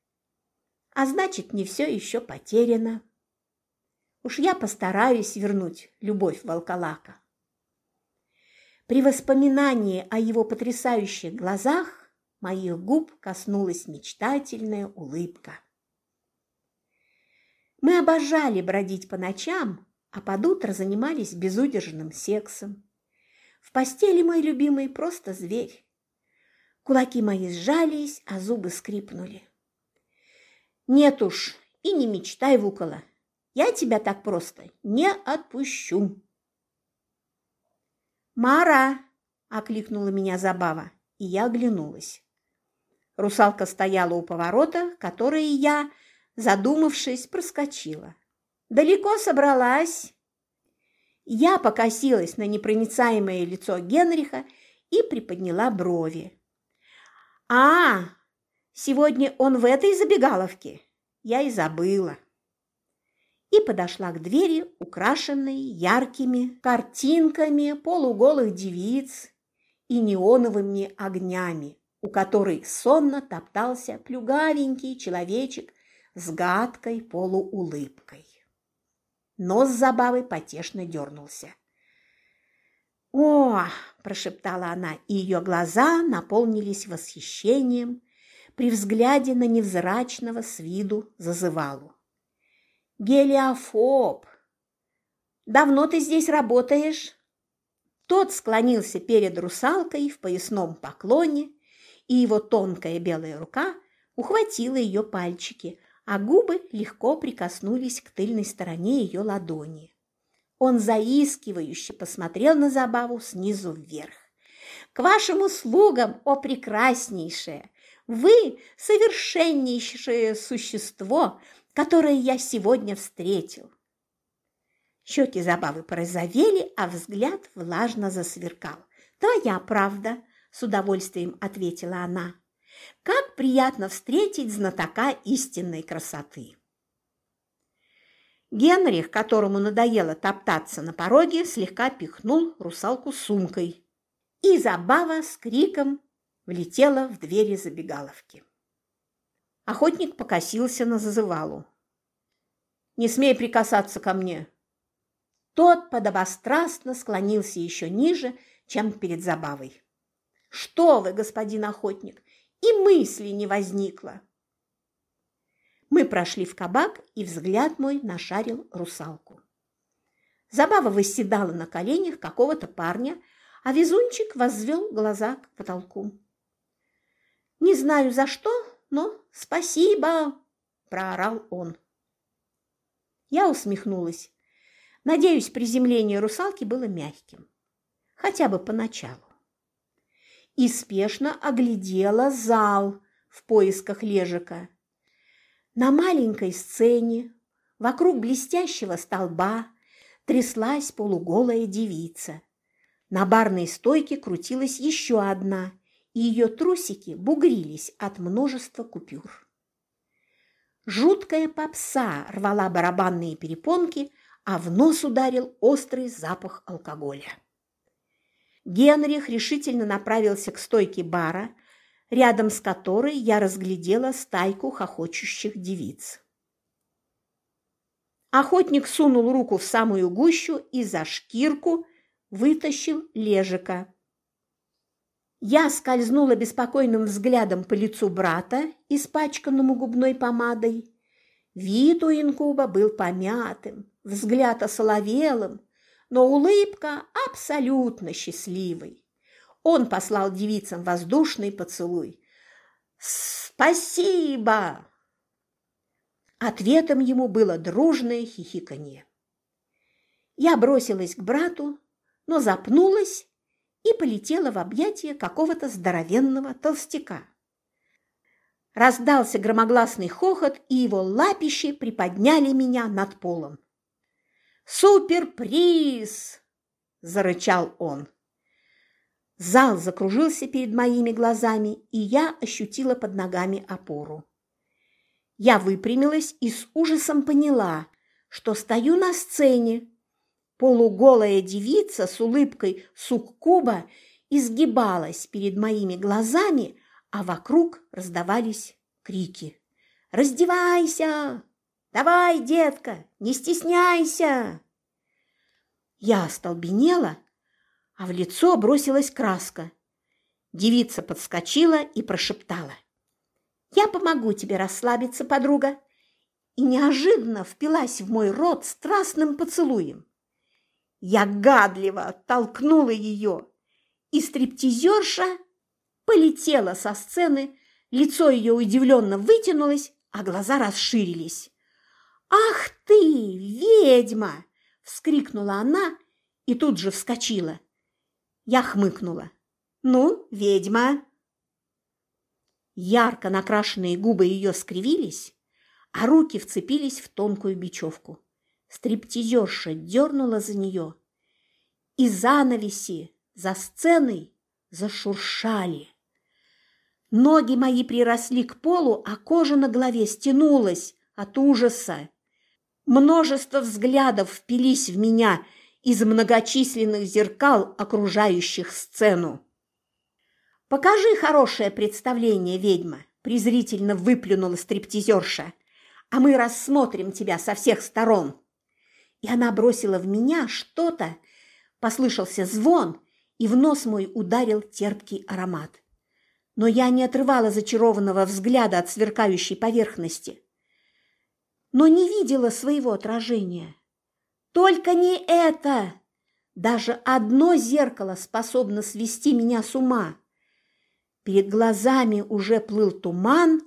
А значит, не все еще потеряно. Уж я постараюсь вернуть любовь волколака. При воспоминании о его потрясающих глазах моих губ коснулась мечтательная улыбка. Мы обожали бродить по ночам, а под утро занимались безудержным сексом. В постели мой любимый просто зверь. Кулаки мои сжались, а зубы скрипнули. Нет уж, и не мечтай, Вукола, я тебя так просто не отпущу. «Мара!» – окликнула меня Забава, и я оглянулась. Русалка стояла у поворота, который я, задумавшись, проскочила. «Далеко собралась?» Я покосилась на непроницаемое лицо Генриха и приподняла брови. «А, сегодня он в этой забегаловке?» Я и забыла и подошла к двери, украшенной яркими картинками полуголых девиц и неоновыми огнями, у которой сонно топтался плюгавенький человечек с гадкой полуулыбкой. Нос забавы потешно дернулся. «О!» – прошептала она, и ее глаза наполнились восхищением при взгляде на невзрачного с виду зазывалу. Гелиофоб. Давно ты здесь работаешь? Тот склонился перед русалкой в поясном поклоне, и его тонкая белая рука ухватила ее пальчики, а губы легко прикоснулись к тыльной стороне ее ладони. Он заискивающе посмотрел на забаву снизу вверх. «К вашим услугам, о прекраснейшее! Вы – совершеннейшее существо, которое я сегодня встретил. Щеки забавы порозовели, а взгляд влажно засверкал. «Твоя правда», – с удовольствием ответила она. «Как приятно встретить знатока истинной красоты!» Генрих, которому надоело топтаться на пороге, слегка пихнул русалку сумкой, и забава с криком влетела в двери забегаловки. Охотник покосился на зазывалу. «Не смей прикасаться ко мне!» Тот подобострастно склонился еще ниже, чем перед забавой. «Что вы, господин охотник, и мысли не возникло!» Мы прошли в кабак, и взгляд мой нашарил русалку. Забава восседала на коленях какого-то парня, а везунчик возвел глаза к потолку. Не знаю за что, но спасибо!» – проорал он. Я усмехнулась. Надеюсь, приземление русалки было мягким. Хотя бы поначалу. И спешно оглядела зал в поисках лежика. На маленькой сцене, вокруг блестящего столба, тряслась полуголая девица. На барной стойке крутилась еще одна, и ее трусики бугрились от множества купюр. Жуткая попса рвала барабанные перепонки, а в нос ударил острый запах алкоголя. Генрих решительно направился к стойке бара, рядом с которой я разглядела стайку хохочущих девиц. Охотник сунул руку в самую гущу и за шкирку вытащил лежика. Я скользнула беспокойным взглядом по лицу брата, испачканному губной помадой. Вид у инкуба был помятым, взгляд осоловелым, но улыбка абсолютно счастливой. Он послал девицам воздушный поцелуй. «Спасибо!» Ответом ему было дружное хихиканье. Я бросилась к брату, но запнулась и полетела в объятия какого-то здоровенного толстяка. Раздался громогласный хохот, и его лапищи приподняли меня над полом. «Суперприз!» – зарычал он. Зал закружился перед моими глазами, и я ощутила под ногами опору. Я выпрямилась и с ужасом поняла, что стою на сцене. Полуголая девица с улыбкой суккуба изгибалась перед моими глазами, а вокруг раздавались крики. «Раздевайся! Давай, детка, не стесняйся!» Я остолбенела, а в лицо бросилась краска. Девица подскочила и прошептала – я помогу тебе расслабиться, подруга!» И неожиданно впилась в мой рот страстным поцелуем. Я гадливо толкнула ее, и стриптизерша полетела со сцены, лицо ее удивленно вытянулось, а глаза расширились. «Ах ты, ведьма!» – вскрикнула она и тут же вскочила. Я хмыкнула. «Ну, ведьма, Ярко накрашенные губы ее скривились, а руки вцепились в тонкую бечевку. Стриптизерша дернула за нее, и занавеси за сценой зашуршали. Ноги мои приросли к полу, а кожа на голове стянулась от ужаса. Множество взглядов впились в меня из многочисленных зеркал, окружающих сцену. «Покажи хорошее представление, ведьма!» – презрительно выплюнула стриптизерша. «А мы рассмотрим тебя со всех сторон!» И она бросила в меня что-то, послышался звон, и в нос мой ударил терпкий аромат. Но я не отрывала зачарованного взгляда от сверкающей поверхности. Но не видела своего отражения. Только не это! Даже одно зеркало способно свести меня с ума. Перед глазами уже плыл туман,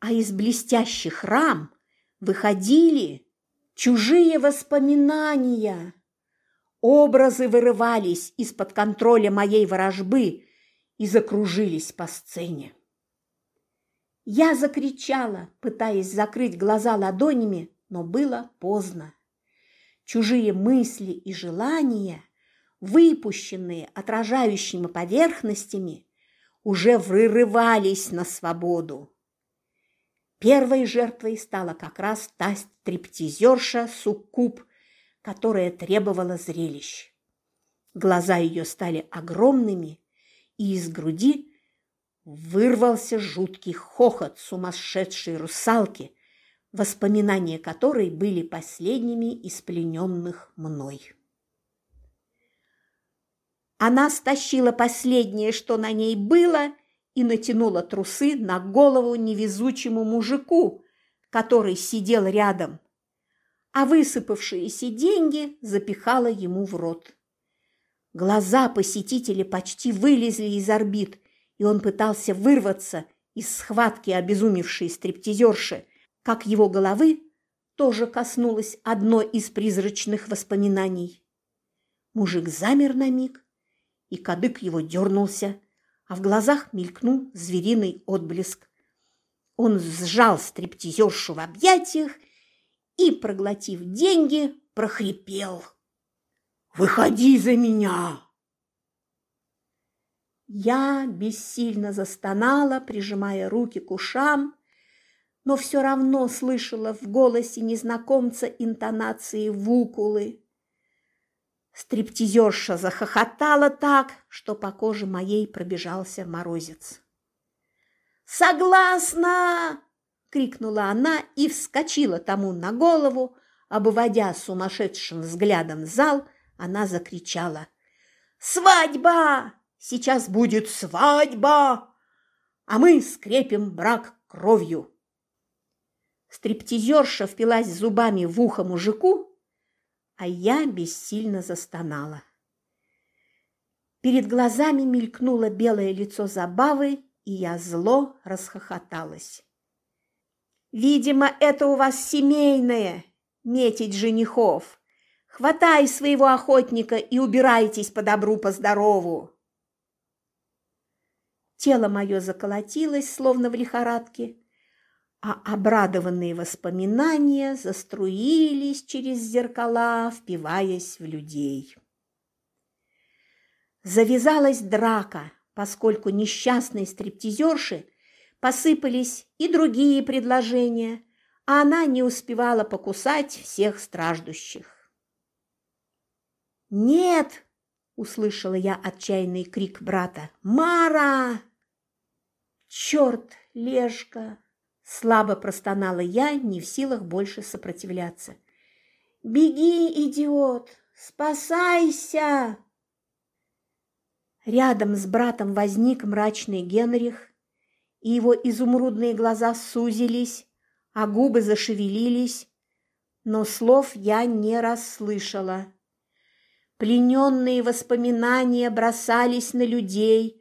а из блестящих рам выходили чужие воспоминания. Образы вырывались из-под контроля моей ворожбы и закружились по сцене. Я закричала, пытаясь закрыть глаза ладонями, но было поздно. Чужие мысли и желания, выпущенные отражающими поверхностями, уже вырывались на свободу. Первой жертвой стала как раз та стриптизерша Суккуб, которая требовала зрелищ. Глаза ее стали огромными, и из груди вырвался жуткий хохот сумасшедшей русалки, воспоминания которой были последними из плененных мной. Она стащила последнее, что на ней было, и натянула трусы на голову невезучему мужику, который сидел рядом, а высыпавшиеся деньги запихала ему в рот. Глаза посетителя почти вылезли из орбит, и он пытался вырваться из схватки обезумевшей стриптизерши, как его головы тоже коснулось одно из призрачных воспоминаний. Мужик замер на миг, и кадык его дернулся, а в глазах мелькнул звериный отблеск. Он сжал стриптизершу в объятиях и, проглотив деньги, прохрипел. «Выходи за меня!» Я бессильно застонала, прижимая руки к ушам, но все равно слышала в голосе незнакомца интонации вукулы. Стриптизерша захохотала так, что по коже моей пробежался морозец. «Согласна!» – крикнула она и вскочила тому на голову, обводя сумасшедшим взглядом зал, она закричала. «Свадьба! Сейчас будет свадьба! А мы скрепим брак кровью!» Стриптизерша впилась зубами в ухо мужику, а я бессильно застонала. Перед глазами мелькнуло белое лицо забавы, и я зло расхохоталась. «Видимо, это у вас семейное, метить женихов. Хватай своего охотника и убирайтесь по добру, по здорову!» Тело мое заколотилось, словно в лихорадке, а обрадованные воспоминания заструились через зеркала, впиваясь в людей. Завязалась драка, поскольку несчастные стриптизерши посыпались и другие предложения, а она не успевала покусать всех страждущих. «Нет!» – услышала я отчаянный крик брата. «Мара!» «Черт, Лешка!» – слабо простонала я, не в силах больше сопротивляться. «Беги, идиот! Спасайся!» Рядом с братом возник мрачный Генрих, и его изумрудные глаза сузились, а губы зашевелились, но слов я не расслышала. Плененные воспоминания бросались на людей,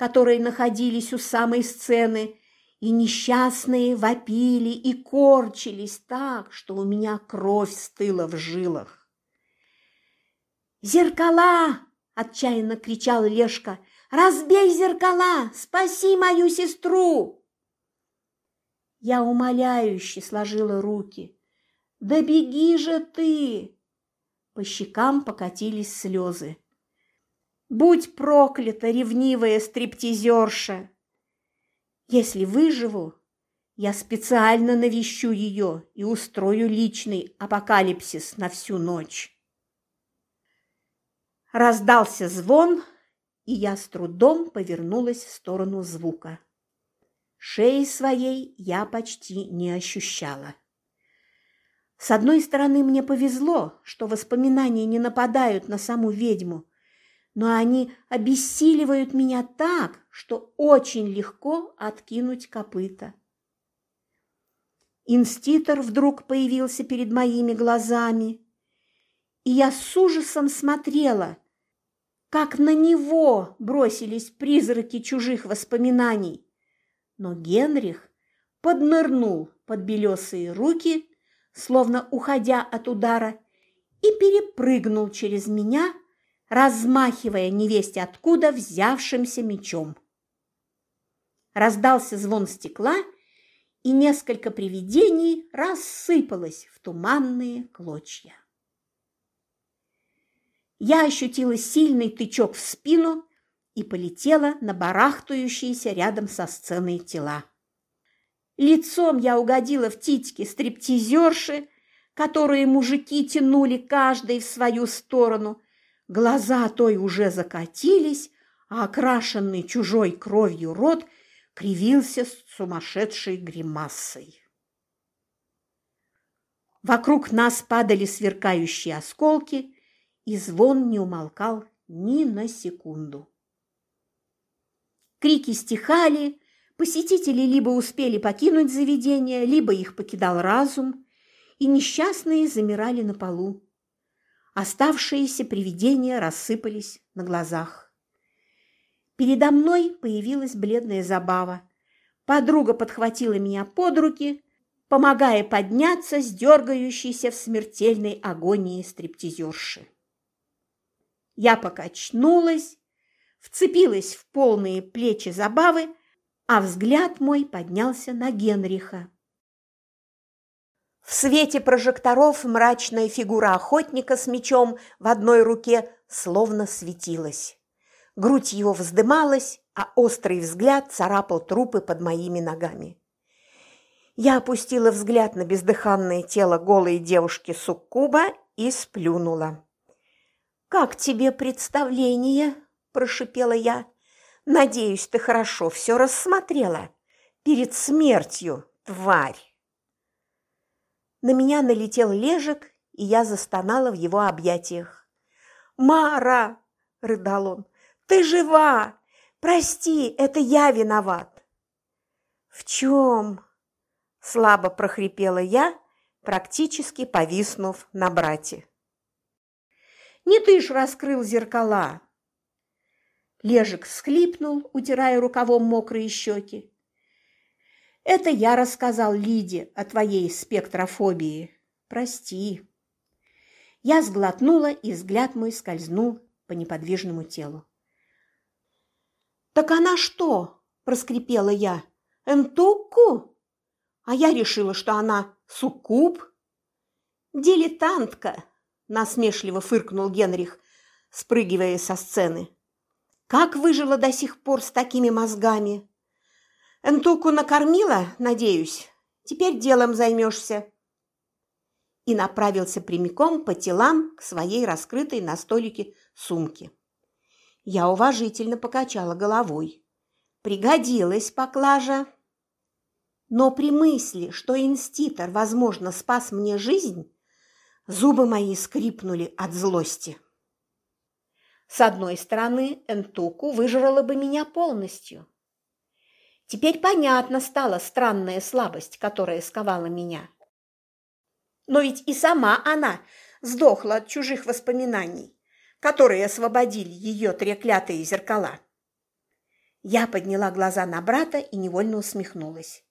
которые находились у самой сцены, и несчастные вопили и корчились так, что у меня кровь стыла в жилах. «Зеркала!» – отчаянно кричал Лешка. «Разбей зеркала! Спаси мою сестру!» Я умоляюще сложила руки. «Да беги же ты!» По щекам покатились слезы. «Будь проклята, ревнивая стриптизерша! Если выживу, я специально навещу ее и устрою личный апокалипсис на всю ночь». Раздался звон, и я с трудом повернулась в сторону звука. Шеи своей я почти не ощущала. С одной стороны, мне повезло, что воспоминания не нападают на саму ведьму, но они обессиливают меня так, что очень легко откинуть копыта. Инститор вдруг появился перед моими глазами, и я с ужасом смотрела, как на него бросились призраки чужих воспоминаний. Но Генрих поднырнул под белесые руки, словно уходя от удара, и перепрыгнул через меня, размахивая невесть откуда взявшимся мечом. Раздался звон стекла, и несколько привидений рассыпалось в туманные клочья я ощутила сильный тычок в спину и полетела на барахтающиеся рядом со сценой тела. Лицом я угодила в титьки стриптизерши, которые мужики тянули каждый в свою сторону. Глаза той уже закатились, а окрашенный чужой кровью рот кривился с сумасшедшей гримасой. Вокруг нас падали сверкающие осколки, и звон не умолкал ни на секунду. Крики стихали, посетители либо успели покинуть заведение, либо их покидал разум, и несчастные замирали на полу. Оставшиеся привидения рассыпались на глазах. Передо мной появилась бледная забава. Подруга подхватила меня под руки, помогая подняться с дергающейся в смертельной агонии стриптизерши. Я покачнулась, вцепилась в полные плечи забавы, а взгляд мой поднялся на Генриха. В свете прожекторов мрачная фигура охотника с мечом в одной руке словно светилась. Грудь его вздымалась, а острый взгляд царапал трупы под моими ногами. Я опустила взгляд на бездыханное тело голой девушки Суккуба и сплюнула. «Как тебе представление?» – прошипела я. «Надеюсь, ты хорошо все рассмотрела. Перед смертью, тварь!» На меня налетел лежек, и я застонала в его объятиях. «Мара!» – рыдал он. «Ты жива! Прости, это я виноват!» «В чем?» – слабо прохрипела я, практически повиснув на брате. «Не ты ж раскрыл зеркала!» Лежик схлипнул, утирая рукавом мокрые щеки. «Это я рассказал Лиде о твоей спектрофобии. Прости». Я сглотнула, и взгляд мой скользнул по неподвижному телу. «Так она что?» – проскрипела я. «Энтукку?» А я решила, что она суккуб. «Дилетантка!» – насмешливо фыркнул Генрих, спрыгивая со сцены. «Как выжила до сих пор с такими мозгами?» «Энтуку накормила, надеюсь. Теперь делом займешься» и направился прямиком по телам к своей раскрытой на столике сумке. Я уважительно покачала головой. Пригодилась поклажа. Но при мысли, что инститор, возможно, спас мне жизнь, зубы мои скрипнули от злости. С одной стороны, Энтуку выжрала бы меня полностью. Теперь понятно стала странная слабость, которая сковала меня. Но ведь и сама она сдохла от чужих воспоминаний, которые освободили ее треклятые зеркала. Я подняла глаза на брата и невольно усмехнулась.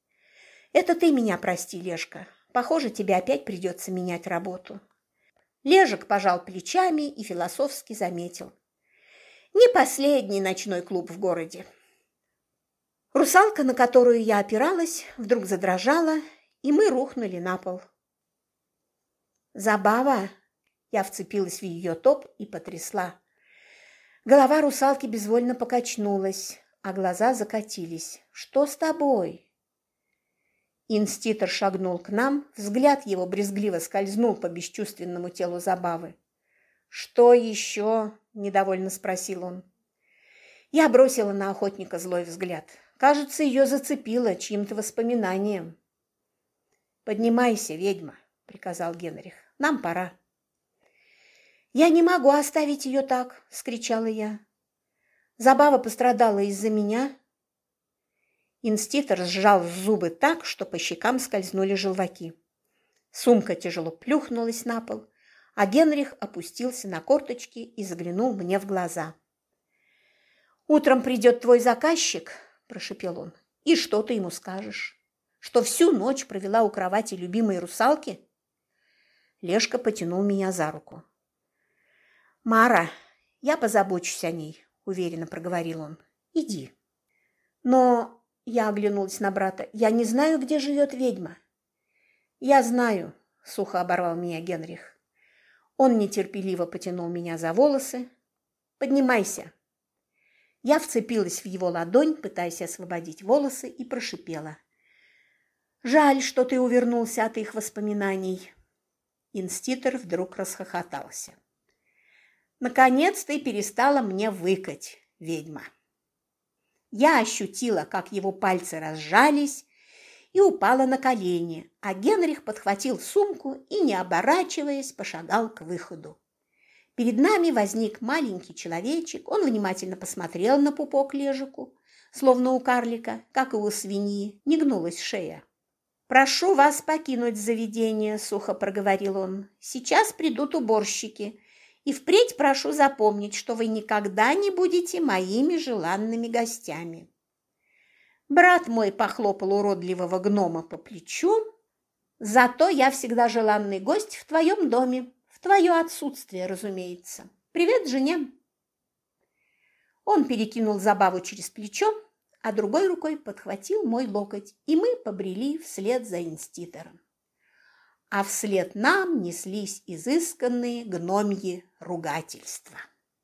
«Это ты меня прости, Лешка. Похоже, тебе опять придется менять работу». Лежек пожал плечами и философски заметил. «Не последний ночной клуб в городе». Русалка, на которую я опиралась, вдруг задрожала, и мы рухнули на пол. «Забава!» Я вцепилась в ее топ и потрясла. Голова русалки безвольно покачнулась, а глаза закатились. «Что с тобой?» Инститор шагнул к нам, взгляд его брезгливо скользнул по бесчувственному телу забавы. «Что еще?» – недовольно спросил он. Я бросила на охотника злой взгляд. Кажется, ее зацепило чьим-то воспоминанием. «Поднимайся, ведьма!» – приказал Генрих. «Нам пора». «Я не могу оставить ее так!» – скричала я. «Забава пострадала из-за меня». Инститор сжал зубы так, что по щекам скользнули желваки. Сумка тяжело плюхнулась на пол, а Генрих опустился на корточки и заглянул мне в глаза. «Утром придет твой заказчик», – прошепел он, – «и что ты ему скажешь? Что всю ночь провела у кровати любимой русалки?» Лешка потянул меня за руку. «Мара, я позабочусь о ней», – уверенно проговорил он. «Иди». «Но...» – я оглянулась на брата. «Я не знаю, где живет ведьма». «Я знаю», – сухо оборвал меня Генрих. Он нетерпеливо потянул меня за волосы. «Поднимайся». Я вцепилась в его ладонь, пытаясь освободить волосы, и прошипела. «Жаль, что ты увернулся от их воспоминаний». Инститор вдруг расхохотался. «Наконец ты перестала мне выкать, ведьма!» Я ощутила, как его пальцы разжались, и упала на колени, а Генрих подхватил сумку и, не оборачиваясь, пошагал к выходу. Перед нами возник маленький человечек, он внимательно посмотрел на пупок лежику, словно у карлика, как и у свиньи, не гнулась шея. «Прошу вас покинуть заведение», – сухо проговорил он. «Сейчас придут уборщики. И впредь прошу запомнить, что вы никогда не будете моими желанными гостями». Брат мой похлопал уродливого гнома по плечу. «Зато я всегда желанный гость в твоем доме, в твое отсутствие, разумеется. Привет жене!» Он перекинул забаву через плечо, а другой рукой подхватил мой локоть, и мы побрели вслед за инститором. А вслед нам неслись изысканные гномьи ругательства.